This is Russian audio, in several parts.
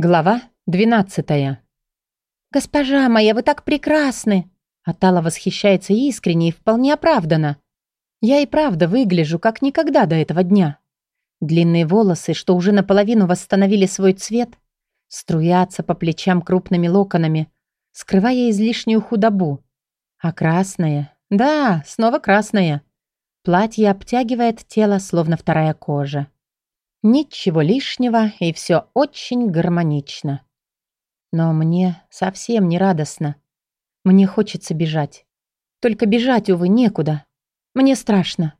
Глава 12 «Госпожа моя, вы так прекрасны!» Атала восхищается искренне и вполне оправданно. Я и правда выгляжу, как никогда до этого дня. Длинные волосы, что уже наполовину восстановили свой цвет, струятся по плечам крупными локонами, скрывая излишнюю худобу. А красное... Да, снова красное. Платье обтягивает тело, словно вторая кожа. Ничего лишнего, и все очень гармонично. Но мне совсем не радостно. Мне хочется бежать. Только бежать, увы, некуда. Мне страшно.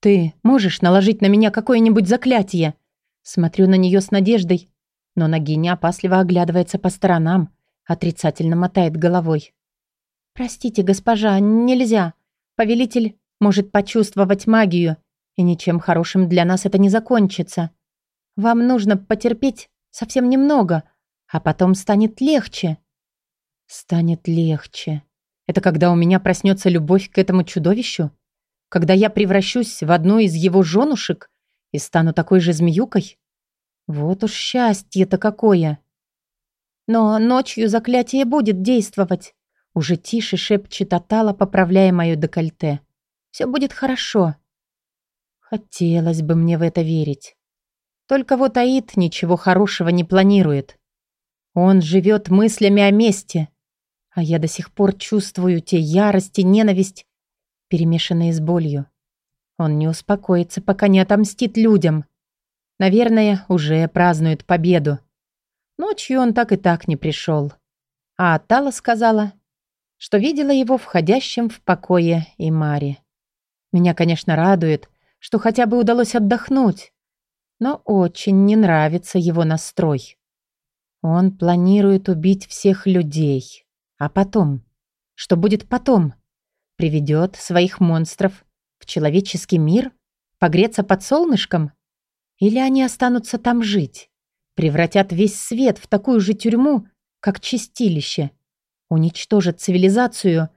Ты можешь наложить на меня какое-нибудь заклятие? Смотрю на нее с надеждой, но Нагиня опасливо оглядывается по сторонам, отрицательно мотает головой. «Простите, госпожа, нельзя. Повелитель может почувствовать магию, и ничем хорошим для нас это не закончится. Вам нужно потерпеть совсем немного, а потом станет легче. Станет легче. Это когда у меня проснется любовь к этому чудовищу? Когда я превращусь в одну из его женушек и стану такой же змеюкой? Вот уж счастье-то какое! Но ночью заклятие будет действовать. Уже тише шепчет Атала, поправляя мое декольте. Все будет хорошо. Хотелось бы мне в это верить. Только вот Аид ничего хорошего не планирует. Он живет мыслями о мести, а я до сих пор чувствую те ярости, ненависть, перемешанные с болью. Он не успокоится, пока не отомстит людям. Наверное, уже празднует победу. Ночью он так и так не пришел. А Тала сказала, что видела его входящим в покое и Мари. Меня, конечно, радует, что хотя бы удалось отдохнуть но очень не нравится его настрой. Он планирует убить всех людей. А потом? Что будет потом? Приведет своих монстров в человеческий мир? Погреться под солнышком? Или они останутся там жить? Превратят весь свет в такую же тюрьму, как чистилище? Уничтожат цивилизацию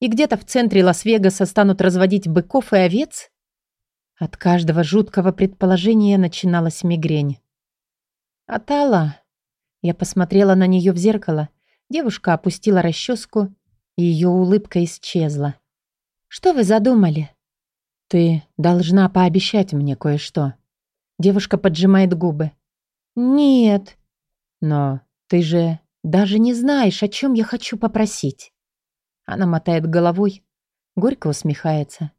и где-то в центре Лас-Вегаса станут разводить быков и овец? От каждого жуткого предположения начиналась мигрень. «Атала!» Я посмотрела на нее в зеркало. Девушка опустила расческу, и ее улыбка исчезла. «Что вы задумали?» «Ты должна пообещать мне кое-что». Девушка поджимает губы. «Нет». «Но ты же даже не знаешь, о чем я хочу попросить». Она мотает головой, горько усмехается.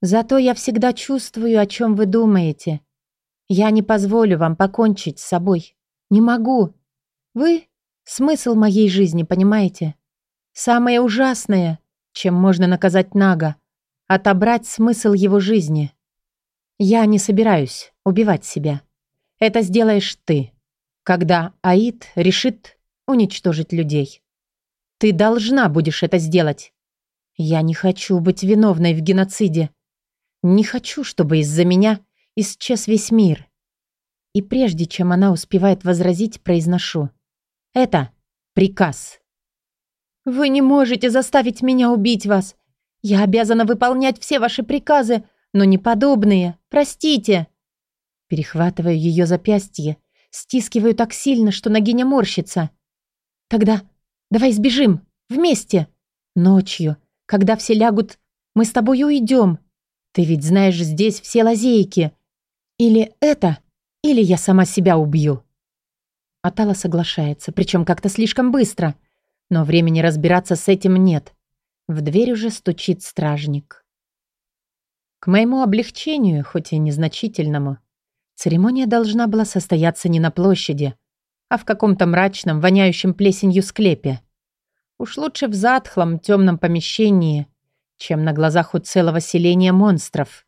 Зато я всегда чувствую, о чем вы думаете. Я не позволю вам покончить с собой. Не могу. Вы — смысл моей жизни, понимаете? Самое ужасное, чем можно наказать Нага — отобрать смысл его жизни. Я не собираюсь убивать себя. Это сделаешь ты, когда Аид решит уничтожить людей. Ты должна будешь это сделать. Я не хочу быть виновной в геноциде. Не хочу, чтобы из-за меня исчез весь мир. И прежде чем она успевает возразить, произношу. Это приказ. Вы не можете заставить меня убить вас. Я обязана выполнять все ваши приказы, но не подобные. Простите. Перехватываю ее запястье, стискиваю так сильно, что ногиня морщится. Тогда давай сбежим. Вместе. Ночью, когда все лягут, мы с тобой уйдем. Ты ведь знаешь здесь все лазейки. Или это, или я сама себя убью». Атала соглашается, причем как-то слишком быстро. Но времени разбираться с этим нет. В дверь уже стучит стражник. К моему облегчению, хоть и незначительному, церемония должна была состояться не на площади, а в каком-то мрачном, воняющем плесенью склепе. Уж лучше в затхлом, темном помещении, чем на глазах у целого селения монстров.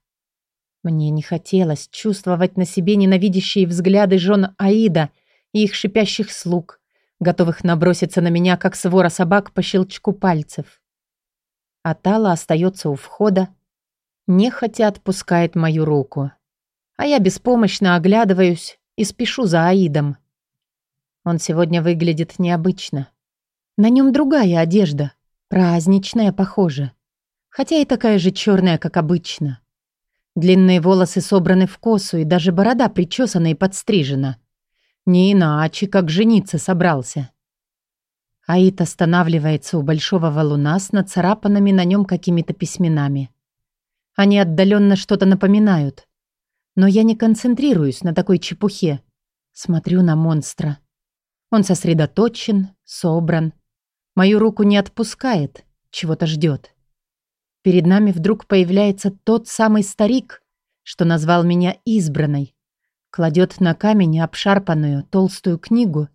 Мне не хотелось чувствовать на себе ненавидящие взгляды жен Аида и их шипящих слуг, готовых наброситься на меня, как свора собак по щелчку пальцев. Атала остается у входа, нехотя отпускает мою руку. А я беспомощно оглядываюсь и спешу за Аидом. Он сегодня выглядит необычно. На нем другая одежда, праздничная, похоже хотя и такая же черная, как обычно. Длинные волосы собраны в косу, и даже борода причесана и подстрижена. Не иначе, как жениться собрался. Аид останавливается у большого валуна с нацарапанными на нем какими-то письменами. Они отдаленно что-то напоминают. Но я не концентрируюсь на такой чепухе. Смотрю на монстра. Он сосредоточен, собран. Мою руку не отпускает, чего-то ждет. Перед нами вдруг появляется тот самый старик, что назвал меня избранной. Кладет на камень обшарпанную толстую книгу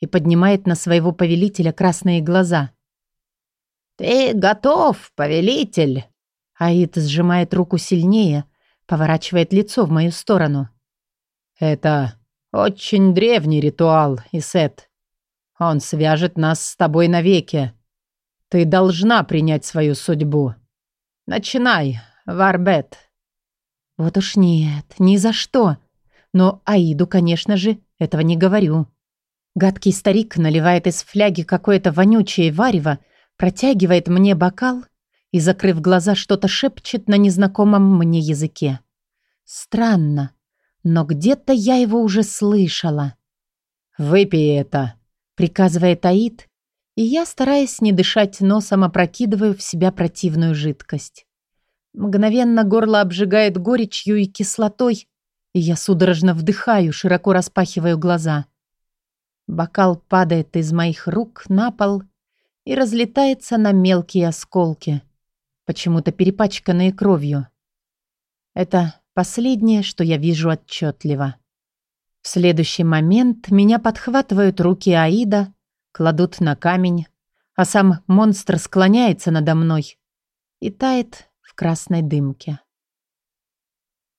и поднимает на своего повелителя красные глаза. «Ты готов, повелитель?» Аид сжимает руку сильнее, поворачивает лицо в мою сторону. «Это очень древний ритуал, Исет. Он свяжет нас с тобой навеки. Ты должна принять свою судьбу. Начинай, Варбет». «Вот уж нет, ни за что. Но Аиду, конечно же, этого не говорю». Гадкий старик наливает из фляги какое-то вонючее варево, протягивает мне бокал и, закрыв глаза, что-то шепчет на незнакомом мне языке. Странно, но где-то я его уже слышала. «Выпей это», — приказывает Аид, и я, стараясь не дышать носом, опрокидываю в себя противную жидкость. Мгновенно горло обжигает горечью и кислотой, и я судорожно вдыхаю, широко распахиваю глаза. Бокал падает из моих рук на пол и разлетается на мелкие осколки, почему-то перепачканные кровью. Это последнее, что я вижу отчетливо. В следующий момент меня подхватывают руки Аида, кладут на камень, а сам монстр склоняется надо мной и тает в красной дымке.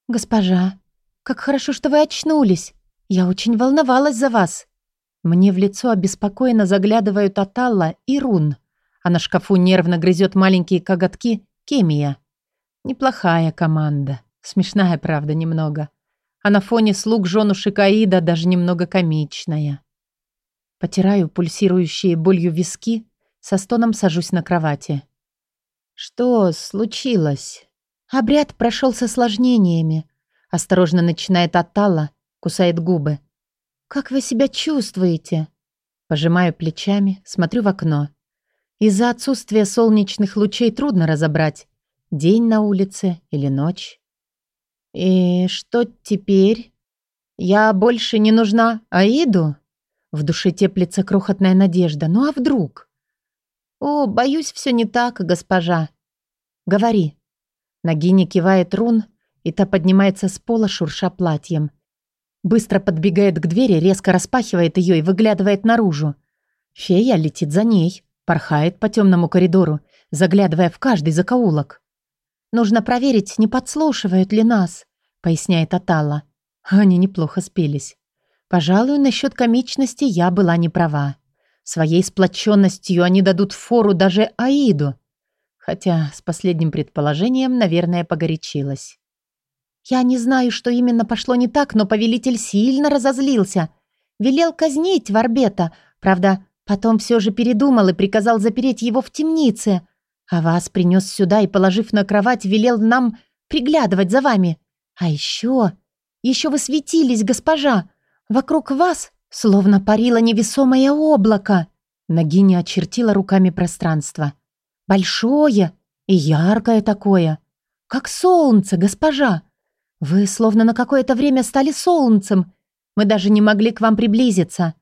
«Госпожа, как хорошо, что вы очнулись. Я очень волновалась за вас». Мне в лицо обеспокоенно заглядывают Аталла и Рун, а на шкафу нервно грызет маленькие коготки Кемия. Неплохая команда. Смешная, правда, немного. А на фоне слуг жену Шикаида даже немного комичная. Потираю пульсирующие болью виски, со стоном сажусь на кровати. «Что случилось?» Обряд прошел с осложнениями. Осторожно начинает Атала, кусает губы. «Как вы себя чувствуете?» Пожимаю плечами, смотрю в окно. Из-за отсутствия солнечных лучей трудно разобрать, день на улице или ночь. «И что теперь? Я больше не нужна Аиду?» В душе теплится крохотная надежда. «Ну а вдруг?» «О, боюсь, все не так, госпожа». «Говори». Нагиня кивает рун, и та поднимается с пола, шурша платьем. Быстро подбегает к двери, резко распахивает ее и выглядывает наружу. Фея летит за ней, порхает по темному коридору, заглядывая в каждый закоулок. «Нужно проверить, не подслушивают ли нас», — поясняет Атала. Они неплохо спелись. Пожалуй, насчет комичности я была не права. Своей сплоченностью они дадут фору даже Аиду. Хотя с последним предположением, наверное, погорячилась. Я не знаю, что именно пошло не так, но повелитель сильно разозлился. Велел казнить Варбета. Правда, потом все же передумал и приказал запереть его в темнице. А вас принес сюда и, положив на кровать, велел нам приглядывать за вами. А еще... Еще вы светились, госпожа. Вокруг вас словно парило невесомое облако. Нагиня очертила руками пространство. Большое и яркое такое. Как солнце, госпожа. «Вы словно на какое-то время стали солнцем. Мы даже не могли к вам приблизиться.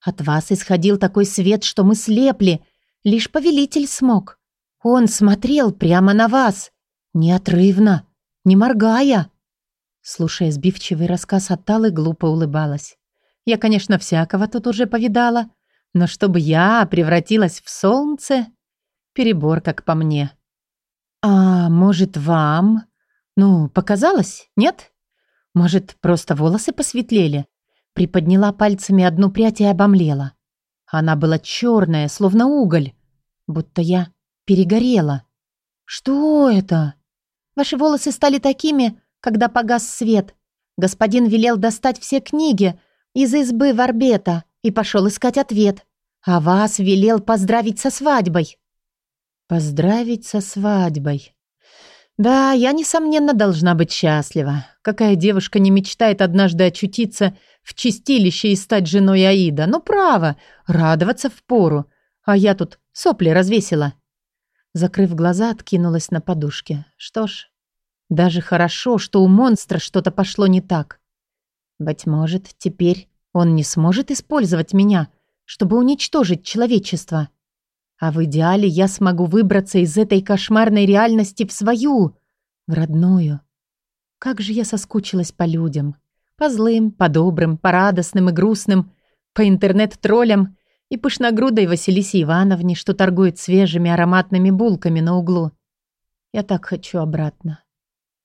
От вас исходил такой свет, что мы слепли. Лишь повелитель смог. Он смотрел прямо на вас. Неотрывно, не моргая». Слушая сбивчивый рассказ Аталы, глупо улыбалась. «Я, конечно, всякого тут уже повидала, но чтобы я превратилась в солнце...» Перебор, как по мне. «А может, вам «Ну, показалось, нет? Может, просто волосы посветлели?» Приподняла пальцами одну прядь и обомлела. Она была черная, словно уголь, будто я перегорела. «Что это?» «Ваши волосы стали такими, когда погас свет. Господин велел достать все книги из избы Варбета и пошел искать ответ. А вас велел поздравить со свадьбой». «Поздравить со свадьбой», да, я, несомненно, должна быть счастлива. Какая девушка не мечтает однажды очутиться в чистилище и стать женой Аида. Ну, право, радоваться впору. А я тут сопли развесила. Закрыв глаза, откинулась на подушке. Что ж, даже хорошо, что у монстра что-то пошло не так. Быть может, теперь он не сможет использовать меня, чтобы уничтожить человечество. А в идеале я смогу выбраться из этой кошмарной реальности в свою, в родную. Как же я соскучилась по людям. По злым, по добрым, по радостным и грустным, по интернет-троллям и пышногрудой Василисе Ивановне, что торгует свежими ароматными булками на углу. Я так хочу обратно.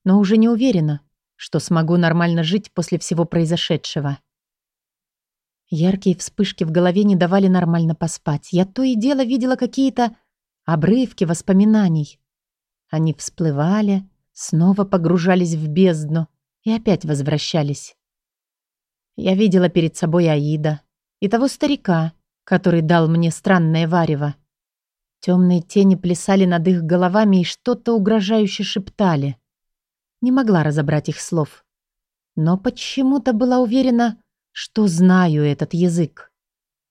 Но уже не уверена, что смогу нормально жить после всего произошедшего. Яркие вспышки в голове не давали нормально поспать. Я то и дело видела какие-то обрывки воспоминаний. Они всплывали, снова погружались в бездну и опять возвращались. Я видела перед собой Аида и того старика, который дал мне странное варево. Темные тени плясали над их головами и что-то угрожающе шептали. Не могла разобрать их слов. Но почему-то была уверена, что знаю этот язык.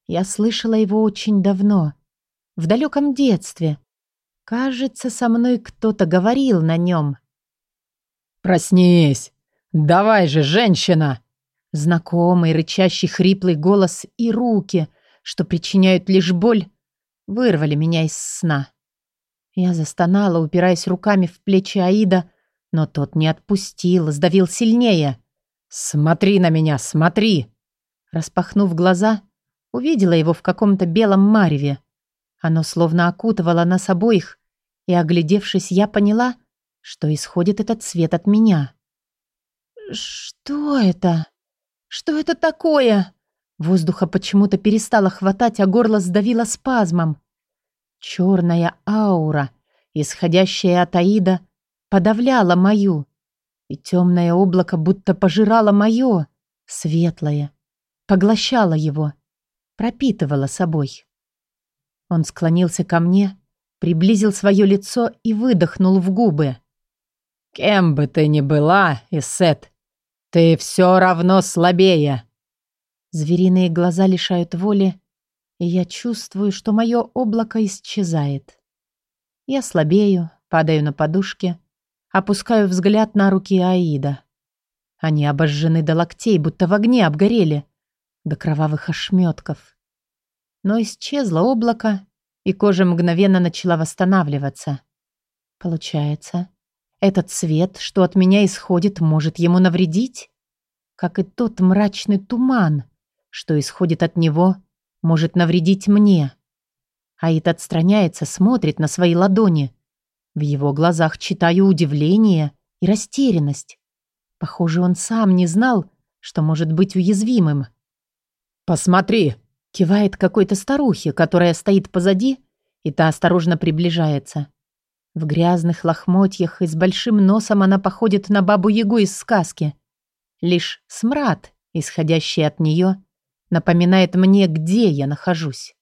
Я слышала его очень давно, в далеком детстве. Кажется, со мной кто-то говорил на нем. «Проснись! Давай же, женщина!» Знакомый, рычащий, хриплый голос и руки, что причиняют лишь боль, вырвали меня из сна. Я застонала, упираясь руками в плечи Аида, но тот не отпустил, сдавил сильнее. «Смотри на меня, смотри!» Распахнув глаза, увидела его в каком-то белом мареве. Оно словно окутывало нас обоих, и, оглядевшись, я поняла, что исходит этот свет от меня. «Что это? Что это такое?» Воздуха почему-то перестало хватать, а горло сдавило спазмом. Черная аура, исходящая от Аида, подавляла мою, и темное облако будто пожирало мое, светлое, поглощало его, пропитывало собой. Он склонился ко мне, приблизил свое лицо и выдохнул в губы. «Кем бы ты ни была, Исет, ты все равно слабее!» Звериные глаза лишают воли, и я чувствую, что мое облако исчезает. Я слабею, падаю на подушке, опускаю взгляд на руки Аида. Они обожжены до локтей, будто в огне обгорели, до кровавых ошметков. Но исчезло облако, и кожа мгновенно начала восстанавливаться. Получается, этот свет, что от меня исходит, может ему навредить? Как и тот мрачный туман, что исходит от него, может навредить мне. Аид отстраняется, смотрит на свои ладони. В его глазах читаю удивление и растерянность. Похоже, он сам не знал, что может быть уязвимым. «Посмотри!» — кивает какой-то старухе, которая стоит позади, и та осторожно приближается. В грязных лохмотьях и с большим носом она походит на бабу-ягу из сказки. Лишь смрад, исходящий от нее, напоминает мне, где я нахожусь.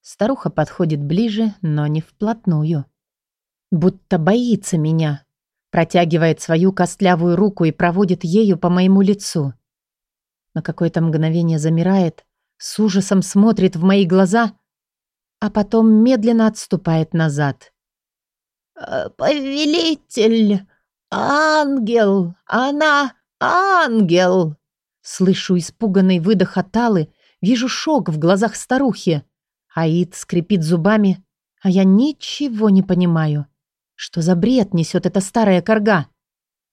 Старуха подходит ближе, но не вплотную. Будто боится меня. Протягивает свою костлявую руку и проводит ею по моему лицу. На какое-то мгновение замирает, с ужасом смотрит в мои глаза, а потом медленно отступает назад. «Э, «Повелитель! Ангел! Она ангел!» Слышу испуганный выдох от Аллы, вижу шок в глазах старухи. Аид скрипит зубами, а я ничего не понимаю. Что за бред несет эта старая корга?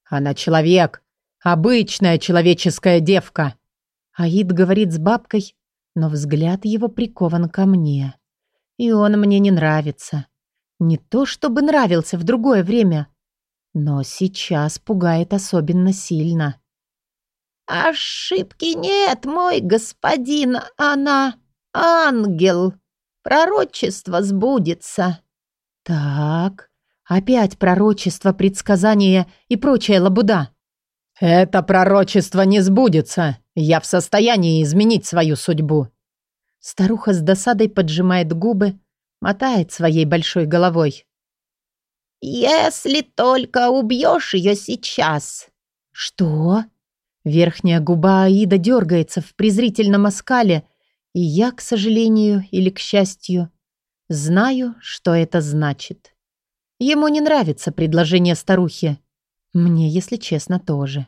Она человек, обычная человеческая девка. Аид говорит с бабкой, но взгляд его прикован ко мне. И он мне не нравится. Не то чтобы нравился в другое время, но сейчас пугает особенно сильно. «Ошибки нет, мой господин, она ангел. Пророчество сбудется». «Так, опять пророчество, предсказание и прочая лабуда». «Это пророчество не сбудется. Я в состоянии изменить свою судьбу». Старуха с досадой поджимает губы, мотает своей большой головой. «Если только убьешь ее сейчас». «Что?» Верхняя губа Аида дергается в презрительном оскале, и я, к сожалению или к счастью, знаю, что это значит. Ему не нравится предложение старухи. Мне, если честно, тоже.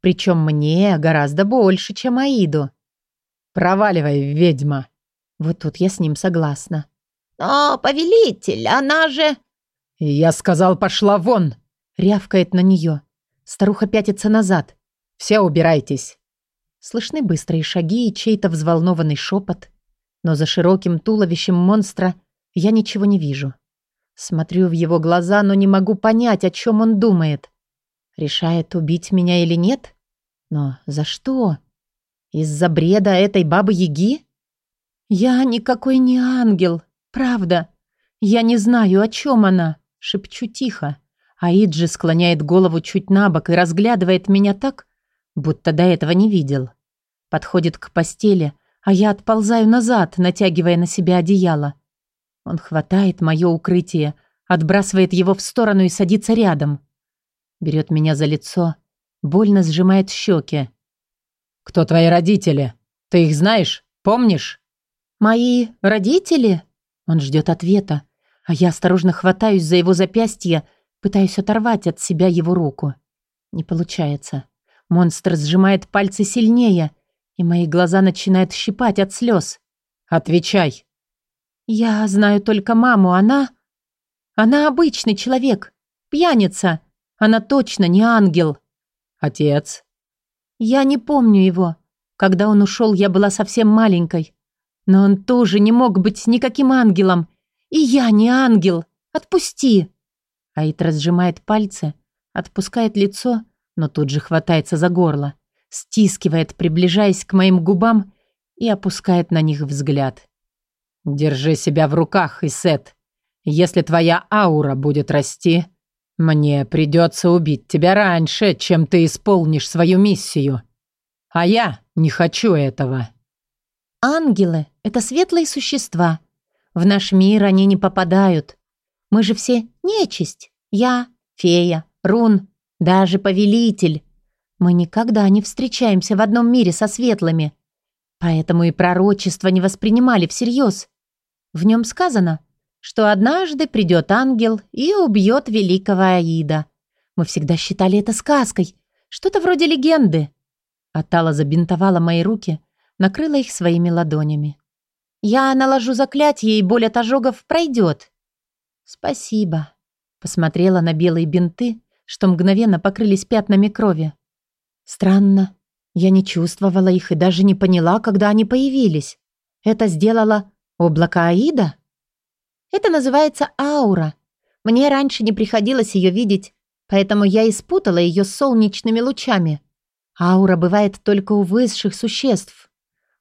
Причем мне гораздо больше, чем Аиду. «Проваливай, ведьма!» Вот тут я с ним согласна. «Но, повелитель, она же...» «Я сказал, пошла вон!» Рявкает на нее. Старуха пятится назад. «Все убирайтесь!» Слышны быстрые шаги и чей-то взволнованный шепот. Но за широким туловищем монстра я ничего не вижу. Смотрю в его глаза, но не могу понять, о чем он думает. Решает, убить меня или нет? Но за что? Из-за бреда этой бабы-яги? Я никакой не ангел, правда. Я не знаю, о чем она. Шепчу тихо. Аиджи склоняет голову чуть на бок и разглядывает меня так, будто до этого не видел. Подходит к постели, а я отползаю назад, натягивая на себя одеяло. Он хватает мое укрытие, отбрасывает его в сторону и садится рядом. Берет меня за лицо, больно сжимает щеки. «Кто твои родители? Ты их знаешь? Помнишь?» «Мои родители?» Он ждет ответа, а я осторожно хватаюсь за его запястье, пытаюсь оторвать от себя его руку. Не получается. Монстр сжимает пальцы сильнее, и мои глаза начинают щипать от слез. «Отвечай!» «Я знаю только маму, она...» «Она обычный человек, пьяница. Она точно не ангел». «Отец?» «Я не помню его. Когда он ушел, я была совсем маленькой. Но он тоже не мог быть никаким ангелом. И я не ангел. Отпусти!» Аид разжимает пальцы, отпускает лицо, но тут же хватается за горло, стискивает, приближаясь к моим губам и опускает на них взгляд. «Держи себя в руках, Исет. Если твоя аура будет расти, мне придется убить тебя раньше, чем ты исполнишь свою миссию. А я не хочу этого». «Ангелы — это светлые существа. В наш мир они не попадают. Мы же все нечисть. Я, фея, рун, даже повелитель. Мы никогда не встречаемся в одном мире со светлыми. Поэтому и пророчество не воспринимали всерьез. В нем сказано, что однажды придет ангел и убьет великого Аида. Мы всегда считали это сказкой, что-то вроде легенды. Атала забинтовала мои руки, накрыла их своими ладонями. Я наложу заклятие, и боль от ожогов пройдет. Спасибо. Посмотрела на белые бинты, что мгновенно покрылись пятнами крови. Странно. Я не чувствовала их и даже не поняла, когда они появились. Это сделала Облако Аида? Это называется аура. Мне раньше не приходилось ее видеть, поэтому я испутала ее с солнечными лучами. Аура бывает только у высших существ.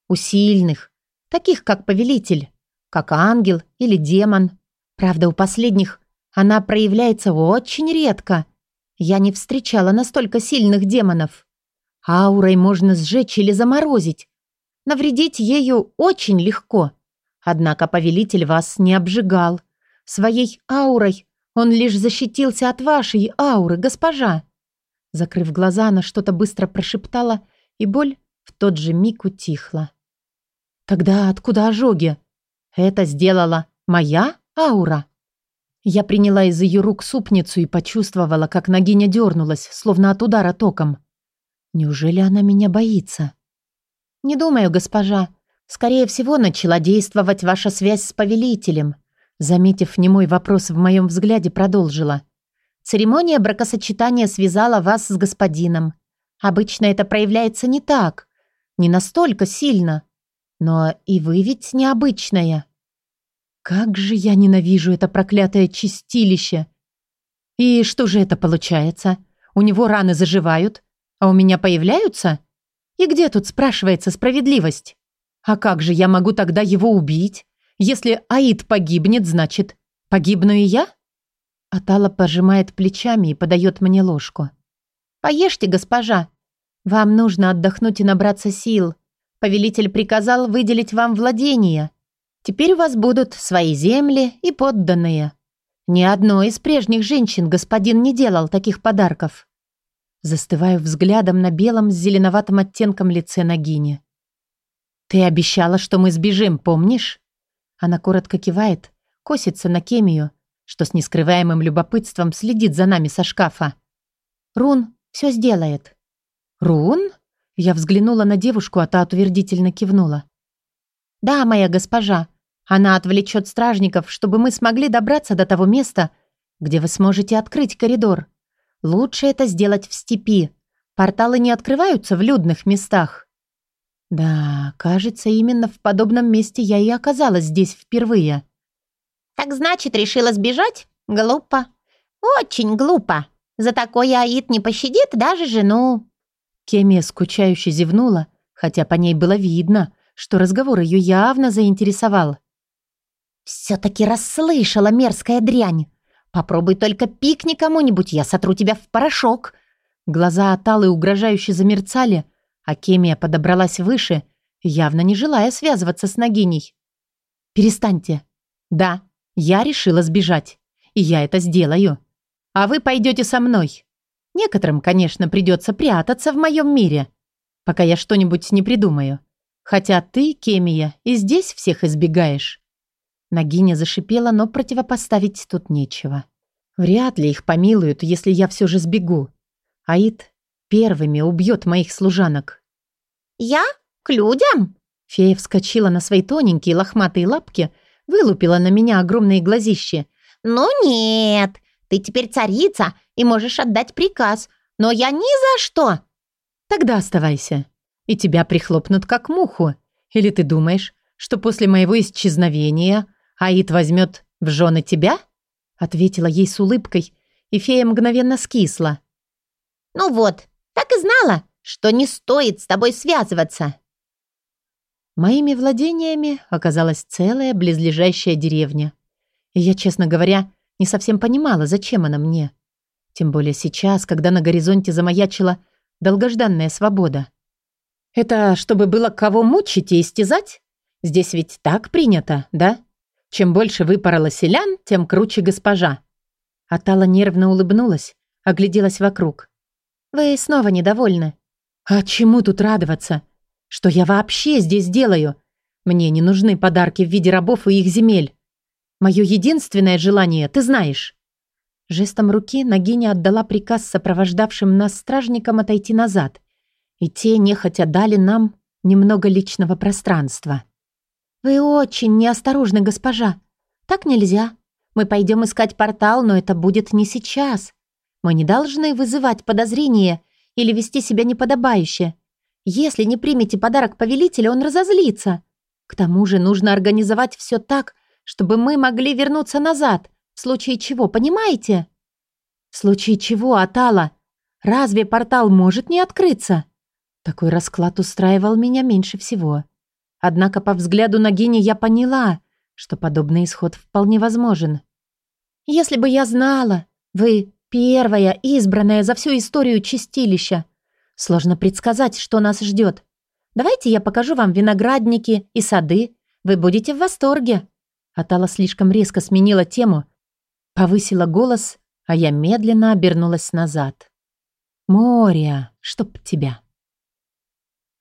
У сильных, таких как повелитель, как ангел или демон. Правда, у последних она проявляется очень редко. Я не встречала настолько сильных демонов. Аурой можно сжечь или заморозить. Навредить ею очень легко. Однако повелитель вас не обжигал. Своей аурой он лишь защитился от вашей ауры, госпожа. Закрыв глаза, она что-то быстро прошептала, и боль в тот же миг утихла. Тогда откуда ожоги? Это сделала моя аура? Я приняла из ее рук супницу и почувствовала, как ногиня дернулась, словно от удара током. Неужели она меня боится? Не думаю, госпожа. Скорее всего, начала действовать ваша связь с повелителем. Заметив немой вопрос в моем взгляде, продолжила. Церемония бракосочетания связала вас с господином. Обычно это проявляется не так, не настолько сильно. Но и вы ведь необычная. Как же я ненавижу это проклятое чистилище. И что же это получается? У него раны заживают, а у меня появляются? И где тут спрашивается справедливость? А как же я могу тогда его убить? Если Аид погибнет, значит, погибну и я? Атала пожимает плечами и подает мне ложку. «Поешьте, госпожа. Вам нужно отдохнуть и набраться сил. Повелитель приказал выделить вам владения. Теперь у вас будут свои земли и подданные. Ни одной из прежних женщин господин не делал таких подарков». Застываю взглядом на белом с зеленоватым оттенком лице Нагини. «Ты обещала, что мы сбежим, помнишь?» Она коротко кивает, косится на Кемию, что с нескрываемым любопытством следит за нами со шкафа. «Рун все сделает». «Рун?» Я взглянула на девушку, а та утвердительно кивнула. «Да, моя госпожа. Она отвлечет стражников, чтобы мы смогли добраться до того места, где вы сможете открыть коридор. Лучше это сделать в степи. Порталы не открываются в людных местах. Да, кажется, именно в подобном месте я и оказалась здесь впервые. Так значит, решила сбежать? Глупо. Очень глупо. За такое Аид не пощадит даже жену. Кемия скучающе зевнула, хотя по ней было видно, что разговор ее явно заинтересовал. «Все-таки расслышала мерзкая дрянь. Попробуй только пикни кому-нибудь, я сотру тебя в порошок». Глаза Аталы угрожающе замерцали, а Кемия подобралась выше, явно не желая связываться с Нагиней. «Перестаньте. Да, я решила сбежать, и я это сделаю. А вы пойдете со мной. Некоторым, конечно, придется прятаться в моем мире, пока я что-нибудь не придумаю. Хотя ты, Кемия, и здесь всех избегаешь». Нагиня зашипела, но противопоставить тут нечего. Вряд ли их помилуют, если я все же сбегу. Аид первыми убьет моих служанок. «Я? К людям?» Фея вскочила на свои тоненькие лохматые лапки, вылупила на меня огромные глазищи. «Ну нет, ты теперь царица и можешь отдать приказ, но я ни за что!» «Тогда оставайся, и тебя прихлопнут как муху. Или ты думаешь, что после моего исчезновения Аид возьмет в жены тебя?» Ответила ей с улыбкой, и фея мгновенно скисла. «Ну вот, так и знала, что не стоит с тобой связываться». Моими владениями оказалась целая близлежащая деревня. И я, честно говоря, не совсем понимала, зачем она мне. Тем более сейчас, когда на горизонте замаячила долгожданная свобода. Это чтобы было кого мучить и истязать? Здесь ведь так принято, да? Чем больше выпорола селян, тем круче госпожа. Атала нервно улыбнулась, огляделась вокруг. «Вы снова недовольны?» «А чему тут радоваться? Что я вообще здесь делаю? Мне не нужны подарки в виде рабов и их земель. Мое единственное желание, ты знаешь». Жестом руки Нагиня отдала приказ сопровождавшим нас стражникам отойти назад, и те нехотя дали нам немного личного пространства. «Вы очень неосторожны, госпожа. Так нельзя. Мы пойдем искать портал, но это будет не сейчас. Мы не должны вызывать подозрения или вести себя неподобающе. Если не примете подарок повелителя, он разозлится. К тому же нужно организовать все так, чтобы мы могли вернуться назад, в случае чего, понимаете?» «В случае чего, Атала? Разве портал может не открыться?» Такой расклад устраивал меня меньше всего. Однако по взгляду Нагини я поняла, что подобный исход вполне возможен. «Если бы я знала, вы первая избранная за всю историю чистилища. Сложно предсказать, что нас ждет. Давайте я покажу вам виноградники и сады. Вы будете в восторге». Атала слишком резко сменила тему, повысила голос, а я медленно обернулась назад. «Море, чтоб тебя!»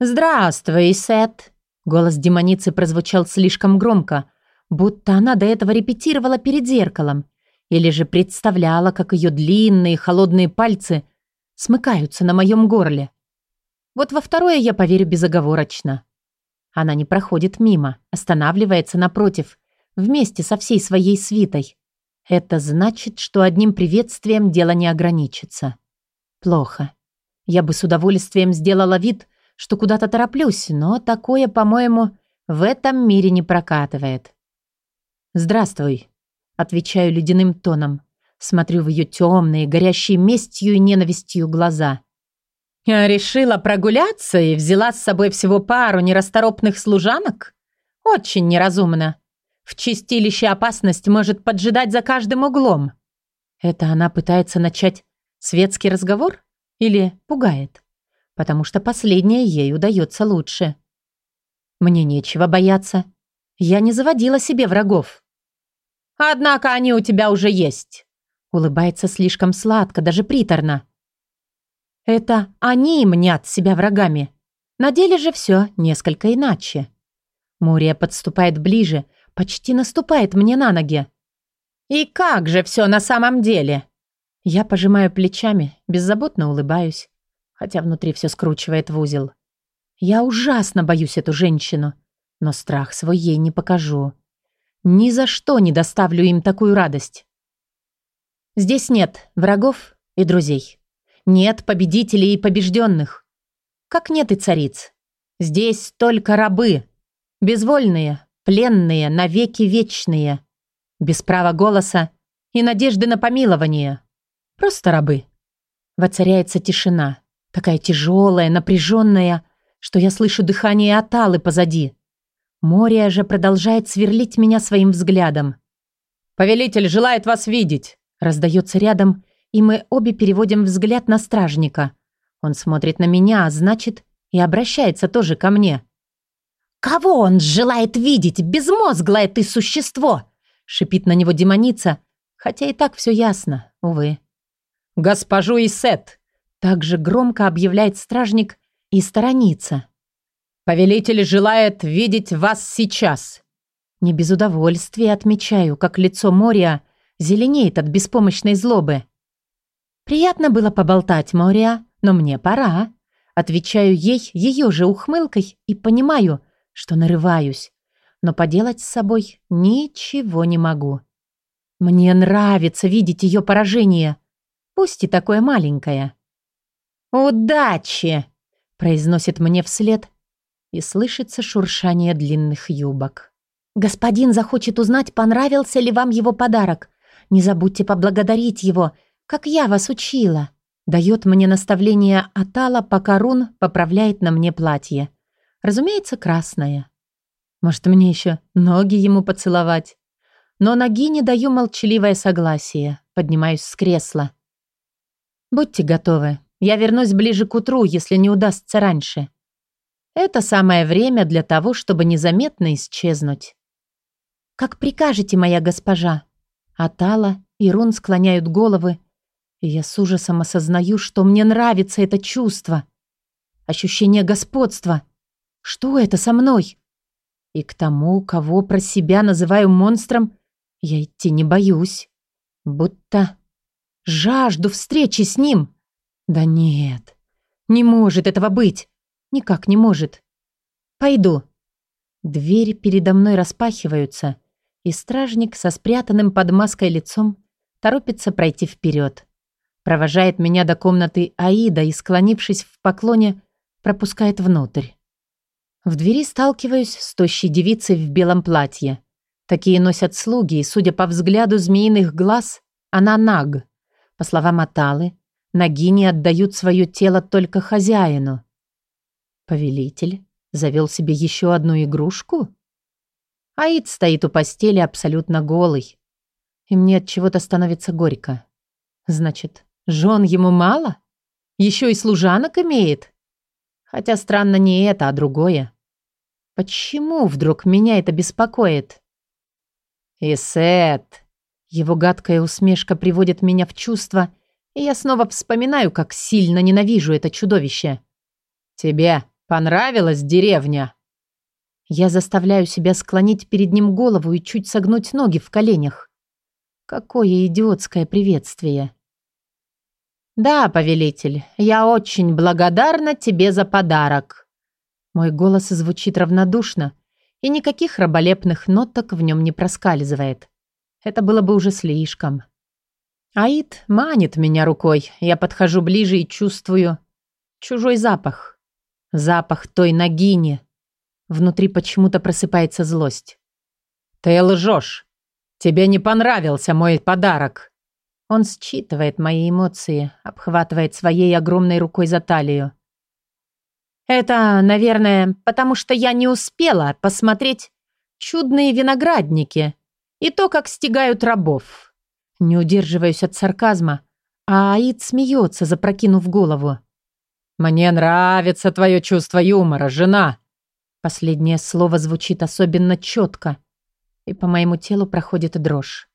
«Здравствуй, Сет!» Голос демоницы прозвучал слишком громко, будто она до этого репетировала перед зеркалом или же представляла, как ее длинные холодные пальцы смыкаются на моем горле. Вот во второе я поверю безоговорочно. Она не проходит мимо, останавливается напротив, вместе со всей своей свитой. Это значит, что одним приветствием дело не ограничится. Плохо. Я бы с удовольствием сделала вид, что куда-то тороплюсь, но такое, по-моему, в этом мире не прокатывает. «Здравствуй», — отвечаю ледяным тоном. Смотрю в ее темные, горящие местью и ненавистью глаза. «Я решила прогуляться и взяла с собой всего пару нерасторопных служанок? Очень неразумно. В чистилище опасность может поджидать за каждым углом». Это она пытается начать светский разговор или пугает? Потому что последнее ей удается лучше. Мне нечего бояться. Я не заводила себе врагов. Однако они у тебя уже есть. Улыбается слишком сладко, даже приторно. Это они мнят себя врагами. На деле же все несколько иначе. Мурия подступает ближе, почти наступает мне на ноги. «И как же все на самом деле?» Я пожимаю плечами, беззаботно улыбаюсь, хотя внутри все скручивает в узел. Я ужасно боюсь эту женщину, но страх свой ей не покажу. Ни за что не доставлю им такую радость. Здесь нет врагов и друзей. Нет победителей и побежденных. Как нет и цариц. Здесь только рабы. Безвольные, пленные, навеки вечные. Без права голоса и надежды на помилование. Просто рабы. Воцаряется тишина. Такая тяжелая, напряженная, что я слышу дыхание Аталы позади. Мория же продолжает сверлить меня своим взглядом. «Повелитель желает вас видеть!» Раздается рядом, и мы обе переводим взгляд на стражника. Он смотрит на меня, а значит, и обращается тоже ко мне. «Кого он желает видеть, безмозглое ты существо?» шипит на него демоница, хотя и так все ясно, увы. «Госпожу Исет!» Также громко объявляет стражник и сторонится. «Повелитель желает видеть вас сейчас!» Не без удовольствия отмечаю, как лицо Мория зеленеет от беспомощной злобы. «Приятно было поболтать, Мория, но мне пора». Отвечаю ей ее же ухмылкой и понимаю, что нарываюсь, но поделать с собой ничего не могу. Мне нравится видеть ее поражение, пусть и такое маленькое. «Удачи!» – произносит мне вслед, и слышится шуршание длинных юбок. «Господин захочет узнать, понравился ли вам его подарок. Не забудьте поблагодарить его, как я вас учила». Дает мне наставление Атала, пока Рун поправляет на мне платье. Разумеется, красное. Может, мне еще ноги ему поцеловать? Но ноги не даю молчаливое согласие. Поднимаюсь с кресла. Будьте готовы. Я вернусь ближе к утру, если не удастся раньше. Это самое время для того, чтобы незаметно исчезнуть. «Как прикажете, моя госпожа?» Атала и Рун склоняют головы, и я с ужасом осознаю, что мне нравится это чувство. Ощущение господства. Что это со мной? И к тому, кого про себя называю монстром, я идти не боюсь. Будто жажду встречи с ним. Да нет, не может этого быть. Никак не может. Пойду. Двери передо мной распахиваются, и стражник со спрятанным под маской лицом торопится пройти вперед. Провожает меня до комнаты Аида и, склонившись в поклоне, пропускает внутрь. В двери сталкиваюсь с тощей девицей в белом платье. Такие носят слуги, и, судя по взгляду змеиных глаз, она наг. По словам Аталы, нагини отдают свое тело только хозяину. Повелитель завел себе еще одну игрушку? Аид стоит у постели абсолютно голый. И мне от чего-то становится горько. Значит, жен ему мало? Еще и служанок имеет? Хотя странно не это, а другое. Почему вдруг меня это беспокоит? Исет. Его гадкая усмешка приводит меня в чувство, и я снова вспоминаю, как сильно ненавижу это чудовище. Тебе Понравилась деревня?» Я заставляю себя склонить перед ним голову и чуть согнуть ноги в коленях. Какое идиотское приветствие. «Да, повелитель, я очень благодарна тебе за подарок». Мой голос звучит равнодушно, и никаких раболепных ноток в нем не проскальзывает. Это было бы уже слишком. Аид манит меня рукой. Я подхожу ближе и чувствую чужой запах. Запах той нагини. Внутри почему-то просыпается злость. «Ты лжешь. Тебе не понравился мой подарок». Он считывает мои эмоции, обхватывает своей огромной рукой за талию. «Это, наверное, потому что я не успела посмотреть чудные виноградники и то, как стегают рабов». Не удерживаюсь от сарказма, а Аид смеется, запрокинув голову. «Мне нравится твое чувство юмора, жена!» Последнее слово звучит особенно четко, и по моему телу проходит дрожь.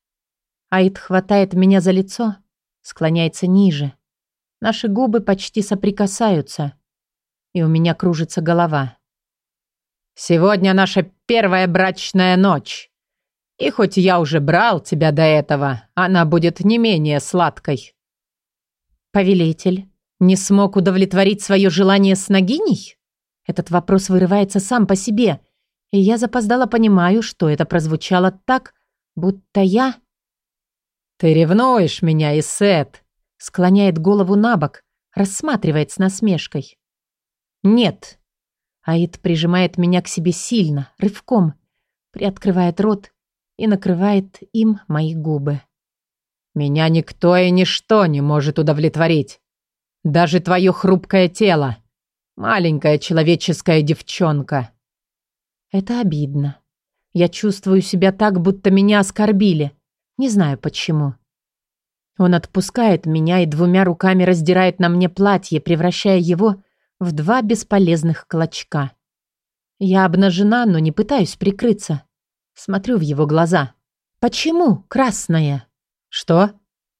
Аид хватает меня за лицо, склоняется ниже. Наши губы почти соприкасаются, и у меня кружится голова. «Сегодня наша первая брачная ночь. И хоть я уже брал тебя до этого, она будет не менее сладкой». «Повелитель не смог удовлетворить свое желание с Нагиней?» Этот вопрос вырывается сам по себе, и я запоздало понимаю, что это прозвучало так, будто я... «Ты ревнуешь меня, Исет?» Склоняет голову на бок, рассматривает с насмешкой. «Нет». Аид прижимает меня к себе сильно, рывком, приоткрывает рот и накрывает им мои губы. «Меня никто и ничто не может удовлетворить. Даже твое хрупкое тело. Маленькая человеческая девчонка». Это обидно. Я чувствую себя так, будто меня оскорбили. Не знаю почему. Он отпускает меня и двумя руками раздирает на мне платье, превращая его в два бесполезных клочка. Я обнажена, но не пытаюсь прикрыться. Смотрю в его глаза. «Почему красная?» «Что?»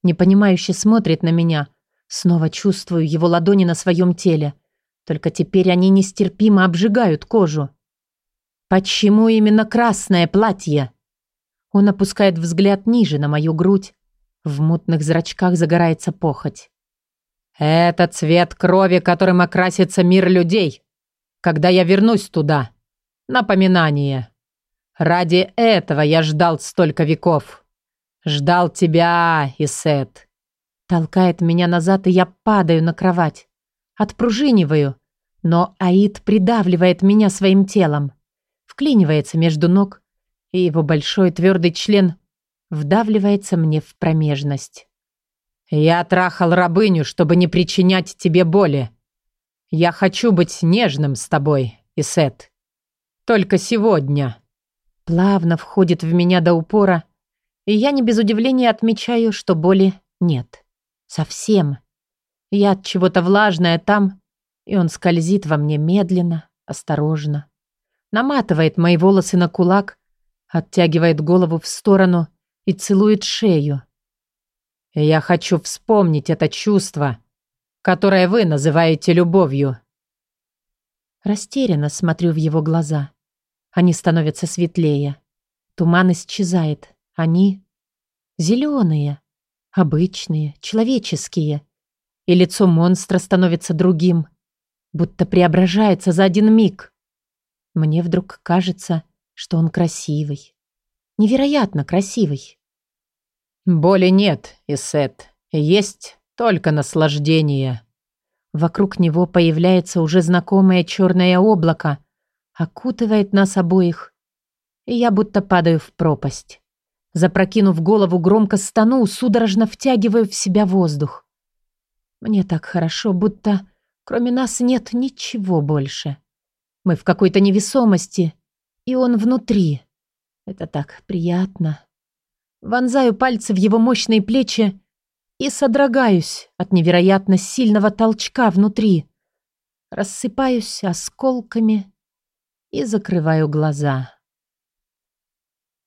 Непонимающе смотрит на меня. Снова чувствую его ладони на своем теле. Только теперь они нестерпимо обжигают кожу. «Почему именно красное платье?» Он опускает взгляд ниже на мою грудь. В мутных зрачках загорается похоть. «Это цвет крови, которым окрасится мир людей, когда я вернусь туда. Напоминание. Ради этого я ждал столько веков. Ждал тебя, Исет». Толкает меня назад, и я падаю на кровать. Отпружиниваю, но Аид придавливает меня своим телом. Вклинивается между ног, и его большой твердый член вдавливается мне в промежность. «Я трахал рабыню, чтобы не причинять тебе боли. Я хочу быть нежным с тобой, Исет. Только сегодня». Плавно входит в меня до упора, и я не без удивления отмечаю, что боли нет. Совсем. Я от чего-то влажная там, и он скользит во мне медленно, осторожно. Наматывает мои волосы на кулак, оттягивает голову в сторону и целует шею. «Я хочу вспомнить это чувство, которое вы называете любовью». Растерянно смотрю в его глаза. Они становятся светлее. Туман исчезает. Они зеленые, обычные, человеческие. И лицо монстра становится другим, будто преображается за один миг. Мне вдруг кажется, что он красивый. Невероятно красивый. Боли нет, Исет. Есть только наслаждение. Вокруг него появляется уже знакомое черное облако, окутывает нас обоих, и я будто падаю в пропасть. Запрокинув голову, громко стану, судорожно втягиваю в себя воздух. Мне так хорошо, будто кроме нас нет ничего больше. Мы в какой-то невесомости, и он внутри. Это так приятно. Вонзаю пальцы в его мощные плечи и содрогаюсь от невероятно сильного толчка внутри. Рассыпаюсь осколками и закрываю глаза.